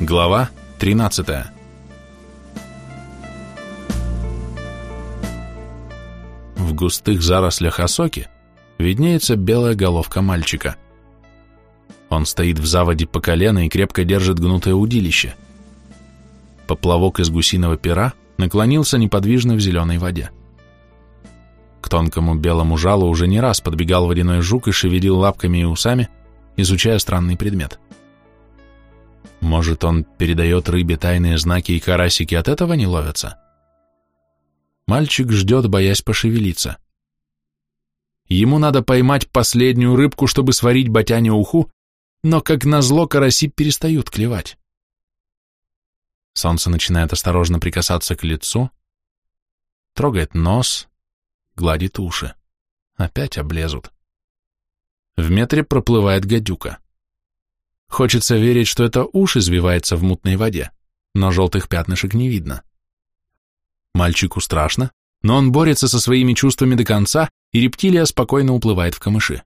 Глава 13 В густых зарослях осоки виднеется белая головка мальчика. Он стоит в заводе по колено и крепко держит гнутое удилище. Поплавок из гусиного пера наклонился неподвижно в зеленой воде. К тонкому белому жалу уже не раз подбегал водяной жук и шевелил лапками и усами, изучая странный предмет. Может, он передает рыбе тайные знаки, и карасики от этого не ловятся? Мальчик ждет, боясь пошевелиться. Ему надо поймать последнюю рыбку, чтобы сварить батяне уху, но, как назло, караси перестают клевать. Солнце начинает осторожно прикасаться к лицу, трогает нос, гладит уши. Опять облезут. В метре проплывает гадюка. Хочется верить, что это ушь извивается в мутной воде, но желтых пятнышек не видно. Мальчику страшно, но он борется со своими чувствами до конца, и рептилия спокойно уплывает в камыши.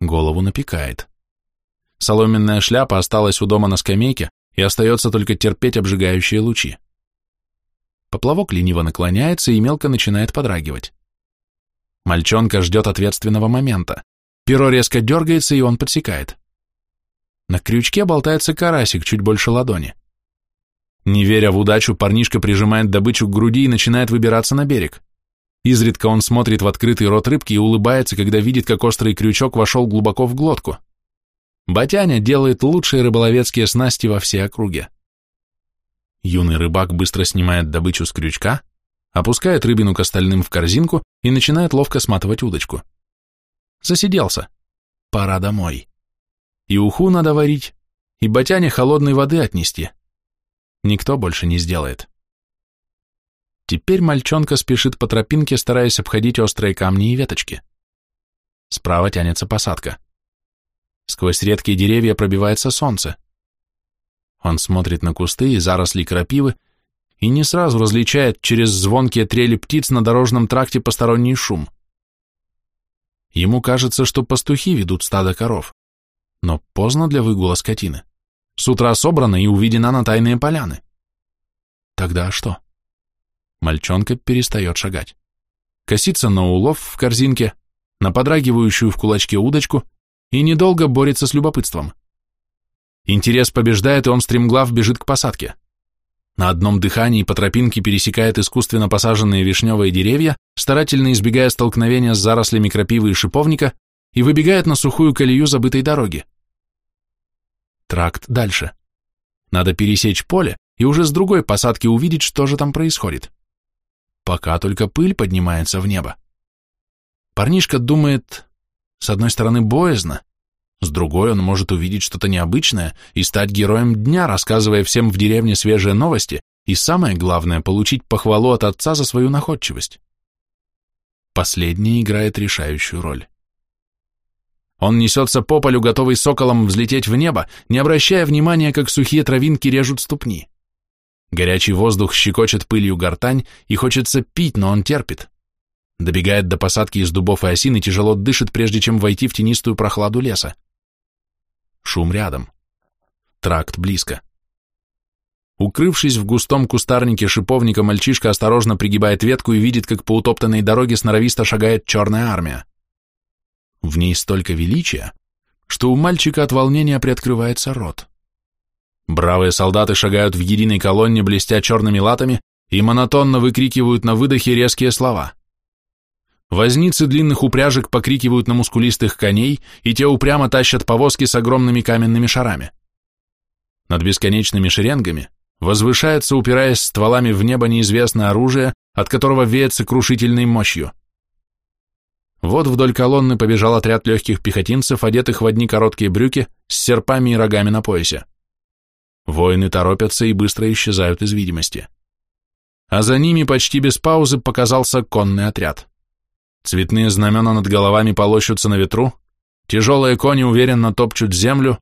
Голову напекает. Соломенная шляпа осталась у дома на скамейке, и остается только терпеть обжигающие лучи. Поплавок лениво наклоняется и мелко начинает подрагивать. Мальчонка ждет ответственного момента. Перо резко дергается, и он подсекает. На крючке болтается карасик чуть больше ладони. Не веря в удачу, парнишка прижимает добычу к груди и начинает выбираться на берег. Изредка он смотрит в открытый рот рыбки и улыбается, когда видит, как острый крючок вошел глубоко в глотку. Батяня делает лучшие рыболовецкие снасти во всей округе. Юный рыбак быстро снимает добычу с крючка, опускает рыбину к остальным в корзинку и начинает ловко сматывать удочку. Засиделся. Пора домой. И уху надо варить, и батяне холодной воды отнести. Никто больше не сделает. Теперь мальчонка спешит по тропинке, стараясь обходить острые камни и веточки. Справа тянется посадка. Сквозь редкие деревья пробивается солнце. Он смотрит на кусты и заросли крапивы и не сразу различает через звонкие трели птиц на дорожном тракте посторонний шум. Ему кажется, что пастухи ведут стадо коров. Но поздно для выгула скотины. С утра собрана и увидена на тайные поляны. Тогда что? Мальчонка перестает шагать. Косится на улов в корзинке, на подрагивающую в кулачке удочку и недолго борется с любопытством. Интерес побеждает, и он стремглав бежит к посадке. На одном дыхании по тропинке пересекает искусственно посаженные вишневые деревья, старательно избегая столкновения с зарослями крапивы и шиповника, и выбегает на сухую колею забытой дороги. Тракт дальше. Надо пересечь поле и уже с другой посадки увидеть, что же там происходит. Пока только пыль поднимается в небо. Парнишка думает, с одной стороны, боязно, с другой он может увидеть что-то необычное и стать героем дня, рассказывая всем в деревне свежие новости и, самое главное, получить похвалу от отца за свою находчивость. Последнее играет решающую роль. Он несется по полю, готовый соколом взлететь в небо, не обращая внимания, как сухие травинки режут ступни. Горячий воздух щекочет пылью гортань, и хочется пить, но он терпит. Добегает до посадки из дубов и осин и тяжело дышит, прежде чем войти в тенистую прохладу леса. Шум рядом. Тракт близко. Укрывшись в густом кустарнике шиповника, мальчишка осторожно пригибает ветку и видит, как по утоптанной дороге сноровисто шагает черная армия. В ней столько величия, что у мальчика от волнения приоткрывается рот. Бравые солдаты шагают в единой колонне, блестя черными латами, и монотонно выкрикивают на выдохе резкие слова. Возницы длинных упряжек покрикивают на мускулистых коней, и те упрямо тащат повозки с огромными каменными шарами. Над бесконечными шеренгами возвышается, упираясь стволами в небо, неизвестное оружие, от которого веет сокрушительной мощью. Вот вдоль колонны побежал отряд легких пехотинцев, одетых в одни короткие брюки, с серпами и рогами на поясе. Воины торопятся и быстро исчезают из видимости. А за ними почти без паузы показался конный отряд. Цветные знамена над головами полощутся на ветру, тяжелые кони уверенно топчут землю,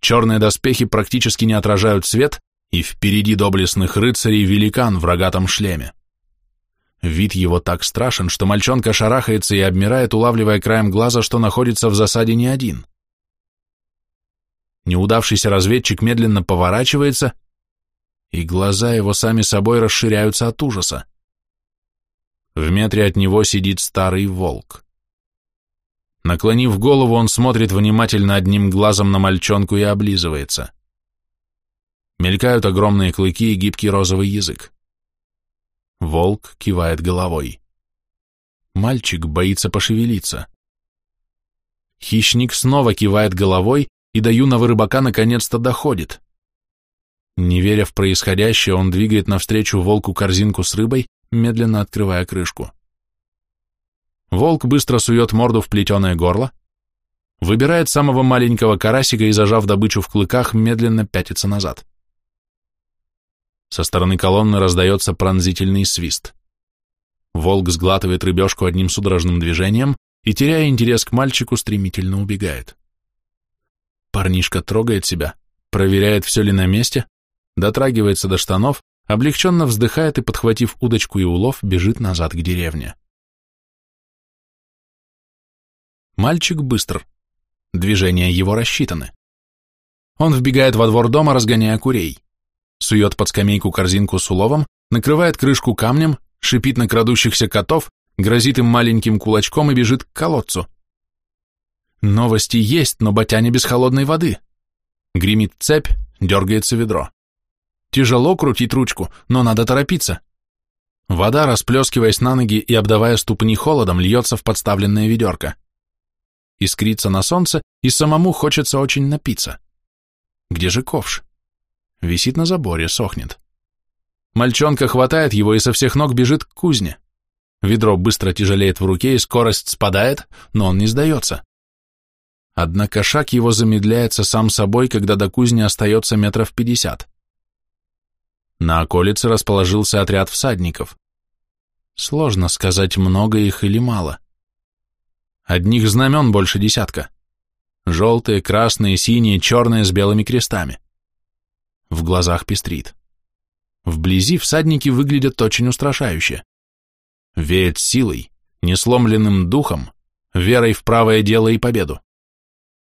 черные доспехи практически не отражают свет, и впереди доблестных рыцарей великан в рогатом шлеме. Вид его так страшен, что мальчонка шарахается и обмирает, улавливая краем глаза, что находится в засаде не один. Неудавшийся разведчик медленно поворачивается, и глаза его сами собой расширяются от ужаса. В метре от него сидит старый волк. Наклонив голову, он смотрит внимательно одним глазом на мальчонку и облизывается. Мелькают огромные клыки и гибкий розовый язык. Волк кивает головой. Мальчик боится пошевелиться. Хищник снова кивает головой, и до юного рыбака наконец-то доходит. Не веря в происходящее, он двигает навстречу волку корзинку с рыбой, медленно открывая крышку. Волк быстро сует морду в плетеное горло, выбирает самого маленького карасика и, зажав добычу в клыках, медленно пятится назад. Со стороны колонны раздается пронзительный свист. Волк сглатывает рыбешку одним судорожным движением и, теряя интерес к мальчику, стремительно убегает. Парнишка трогает себя, проверяет, все ли на месте, дотрагивается до штанов, облегченно вздыхает и, подхватив удочку и улов, бежит назад к деревне. Мальчик быстр. Движения его рассчитаны. Он вбегает во двор дома, разгоняя курей сует под скамейку корзинку с уловом, накрывает крышку камнем, шипит на крадущихся котов, грозит им маленьким кулачком и бежит к колодцу. Новости есть, но батяне без холодной воды. Гремит цепь, дергается ведро. Тяжело крутить ручку, но надо торопиться. Вода, расплескиваясь на ноги и обдавая ступни холодом, льется в подставленное ведерко. Искрится на солнце, и самому хочется очень напиться. Где же ковш? Висит на заборе, сохнет. Мальчонка хватает его и со всех ног бежит к кузне. Ведро быстро тяжелеет в руке, и скорость спадает, но он не сдается. Однако шаг его замедляется сам собой, когда до кузни остается метров пятьдесят. На околице расположился отряд всадников. Сложно сказать, много их или мало. Одних знамен больше десятка. Желтые, красные, синие, черные с белыми крестами в глазах пестрит. Вблизи всадники выглядят очень устрашающе. Веет силой, несломленным духом, верой в правое дело и победу.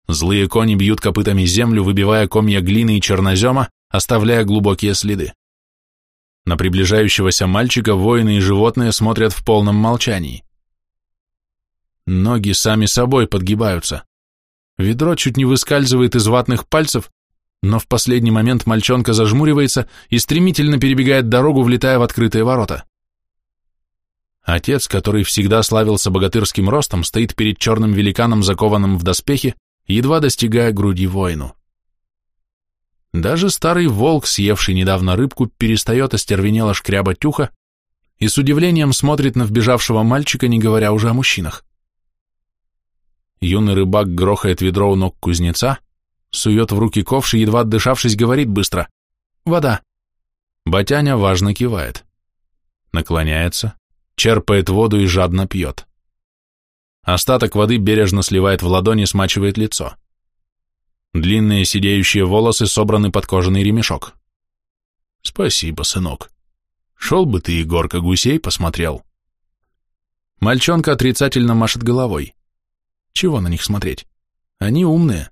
Злые кони бьют копытами землю, выбивая комья глины и чернозема, оставляя глубокие следы. На приближающегося мальчика воины и животные смотрят в полном молчании. Ноги сами собой подгибаются. Ведро чуть не выскальзывает из ватных пальцев, но в последний момент мальчонка зажмуривается и стремительно перебегает дорогу, влетая в открытые ворота. Отец, который всегда славился богатырским ростом, стоит перед черным великаном, закованным в доспехи, едва достигая груди воину. Даже старый волк, съевший недавно рыбку, перестает остервенело шкрябать ухо и с удивлением смотрит на вбежавшего мальчика, не говоря уже о мужчинах. Юный рыбак грохает ведро у ног кузнеца, сует в руки ковш и, едва отдышавшись, говорит быстро «Вода». Батяня важно кивает. Наклоняется, черпает воду и жадно пьет. Остаток воды бережно сливает в ладони, смачивает лицо. Длинные сидеющие волосы собраны под кожаный ремешок. Спасибо, сынок. Шел бы ты, Егорка, гусей посмотрел. Мальчонка отрицательно машет головой. Чего на них смотреть? Они умные.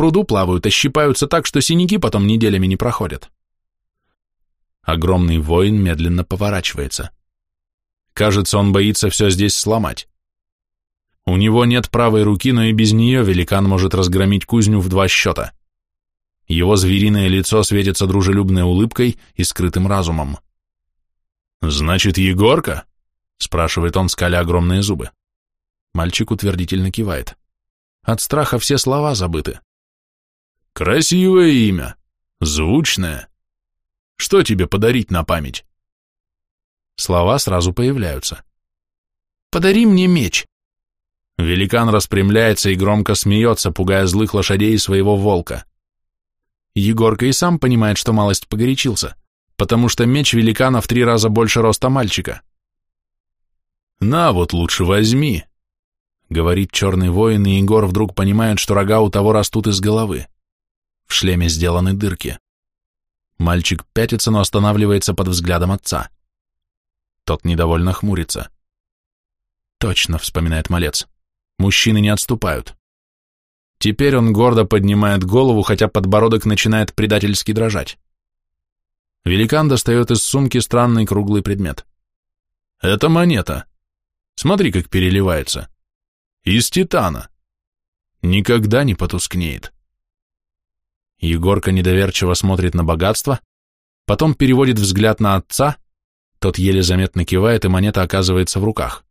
Пруду плавают, а так, что синяки потом неделями не проходят. Огромный воин медленно поворачивается. Кажется, он боится все здесь сломать. У него нет правой руки, но и без нее великан может разгромить кузню в два счета. Его звериное лицо светится дружелюбной улыбкой и скрытым разумом. «Значит, Егорка?» — спрашивает он, скаля огромные зубы. Мальчик утвердительно кивает. От страха все слова забыты. Красивое имя, звучное. Что тебе подарить на память? Слова сразу появляются. Подари мне меч. Великан распрямляется и громко смеется, пугая злых лошадей и своего волка. Егорка и сам понимает, что малость погорячился, потому что меч великана в три раза больше роста мальчика. «На вот лучше возьми», — говорит черный воин, и Егор вдруг понимает, что рога у того растут из головы. В шлеме сделаны дырки. Мальчик пятится, но останавливается под взглядом отца. Тот недовольно хмурится. Точно, вспоминает малец. Мужчины не отступают. Теперь он гордо поднимает голову, хотя подбородок начинает предательски дрожать. Великан достает из сумки странный круглый предмет. Это монета. Смотри, как переливается. Из титана. Никогда не потускнеет. Егорка недоверчиво смотрит на богатство, потом переводит взгляд на отца, тот еле заметно кивает, и монета оказывается в руках.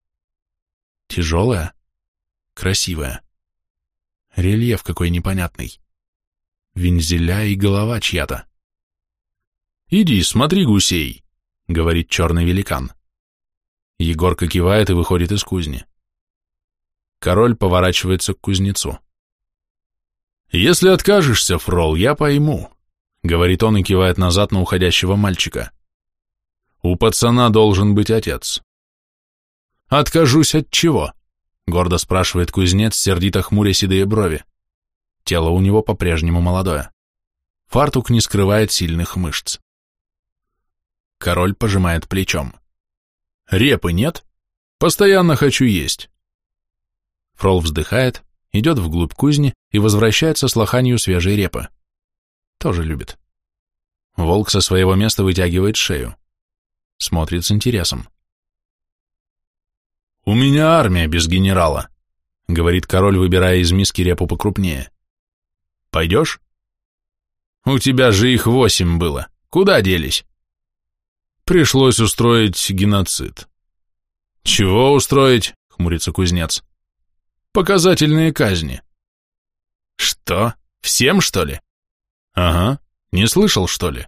Тяжелая, красивая. Рельеф какой непонятный. Вензеля и голова чья-то. «Иди, смотри гусей», — говорит черный великан. Егорка кивает и выходит из кузни. Король поворачивается к кузнецу. «Если откажешься, Фрол, я пойму», — говорит он и кивает назад на уходящего мальчика. «У пацана должен быть отец». «Откажусь от чего?» — гордо спрашивает кузнец, сердито хмуря седые брови. Тело у него по-прежнему молодое. Фартук не скрывает сильных мышц. Король пожимает плечом. Репы нет? Постоянно хочу есть. Фрол вздыхает, идет вглубь кузни и возвращается с лоханью свежей репы. Тоже любит. Волк со своего места вытягивает шею. Смотрит с интересом. «У меня армия без генерала», — говорит король, выбирая из миски репу покрупнее. «Пойдешь?» «У тебя же их восемь было. Куда делись?» Пришлось устроить геноцид. Чего устроить? Хмурится кузнец. Показательные казни. Что? Всем, что ли? Ага. Не слышал, что ли?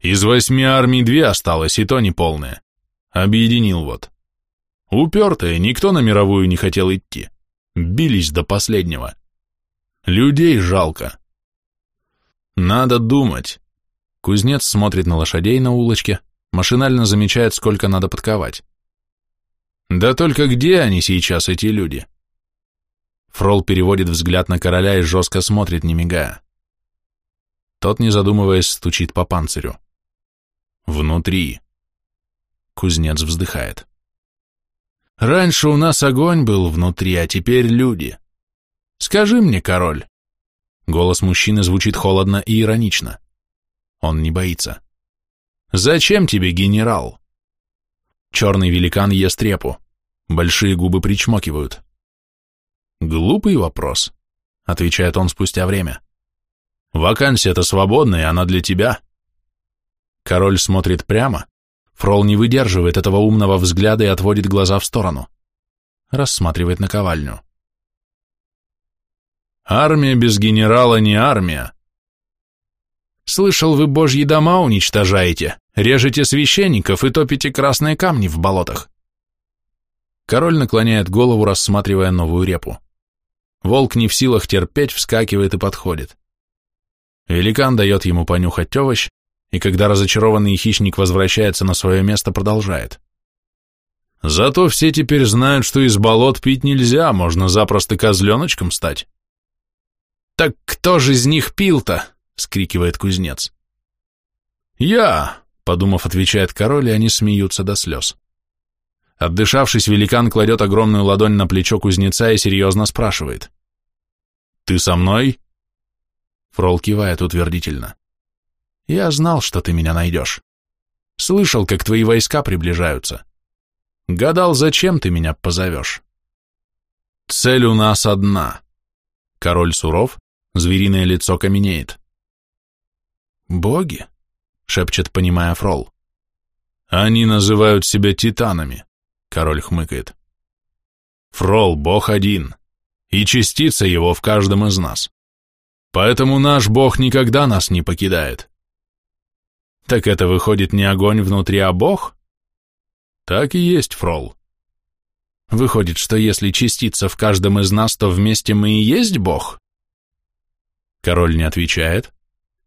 Из восьми армий две осталось, и то неполное. Объединил вот. Упертые, никто на мировую не хотел идти. Бились до последнего. Людей жалко. Надо думать. Кузнец смотрит на лошадей на улочке, машинально замечает, сколько надо подковать. Да только где они сейчас, эти люди? Фрол переводит взгляд на короля и жестко смотрит, не мигая. Тот, не задумываясь, стучит по панцирю. Внутри. Кузнец вздыхает. Раньше у нас огонь был внутри, а теперь люди. Скажи мне, король. Голос мужчины звучит холодно и иронично. Он не боится. «Зачем тебе генерал?» Черный великан ест репу. Большие губы причмокивают. «Глупый вопрос», — отвечает он спустя время. «Вакансия-то свободная, она для тебя». Король смотрит прямо. Фрол не выдерживает этого умного взгляда и отводит глаза в сторону. Рассматривает наковальню. «Армия без генерала не армия», Слышал, вы божьи дома уничтожаете, режете священников и топите красные камни в болотах. Король наклоняет голову, рассматривая новую репу. Волк не в силах терпеть, вскакивает и подходит. Великан дает ему понюхать овощ, и когда разочарованный хищник возвращается на свое место, продолжает. Зато все теперь знают, что из болот пить нельзя, можно запросто козленочком стать. Так кто же из них пил-то? — скрикивает кузнец. «Я!» — подумав, отвечает король, и они смеются до слез. Отдышавшись, великан кладет огромную ладонь на плечо кузнеца и серьезно спрашивает. «Ты со мной?» Фрол кивает утвердительно. «Я знал, что ты меня найдешь. Слышал, как твои войска приближаются. Гадал, зачем ты меня позовешь?» «Цель у нас одна». Король суров, звериное лицо каменеет. «Боги?» — шепчет, понимая Фрол. «Они называют себя титанами», — король хмыкает. «Фрол — бог один, и частица его в каждом из нас. Поэтому наш бог никогда нас не покидает». «Так это выходит не огонь внутри, а бог?» «Так и есть, Фрол». «Выходит, что если частица в каждом из нас, то вместе мы и есть бог?» Король не отвечает,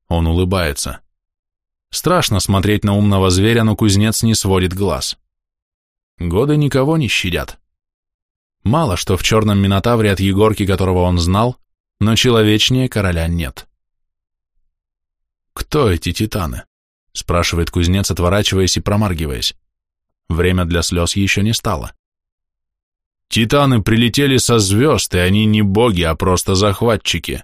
он улыбается. Страшно смотреть на умного зверя, но кузнец не сводит глаз. Годы никого не щадят. Мало что в черном минотавре от Егорки, которого он знал, но человечнее короля нет. «Кто эти титаны?» — спрашивает кузнец, отворачиваясь и промаргиваясь. Время для слез еще не стало. Титаны прилетели со звезд, и они не боги, а просто захватчики.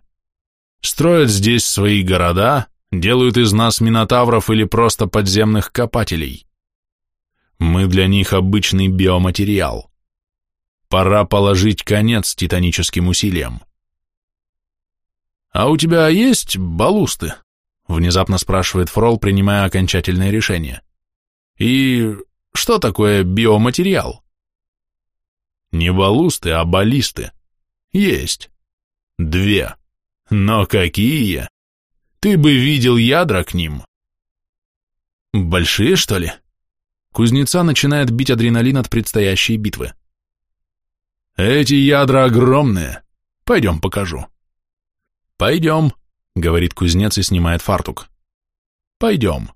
Строят здесь свои города, делают из нас минотавров или просто подземных копателей. Мы для них обычный биоматериал. Пора положить конец титаническим усилиям. «А у тебя есть балусты?» — внезапно спрашивает Фрол, принимая окончательное решение. «И что такое биоматериал?» «Не балусты, а баллисты. Есть. Две. Но какие? Ты бы видел ядра к ним». «Большие, что ли?» Кузнеца начинает бить адреналин от предстоящей битвы. «Эти ядра огромные. Пойдем покажу». «Пойдем», — говорит кузнец и снимает фартук. «Пойдем».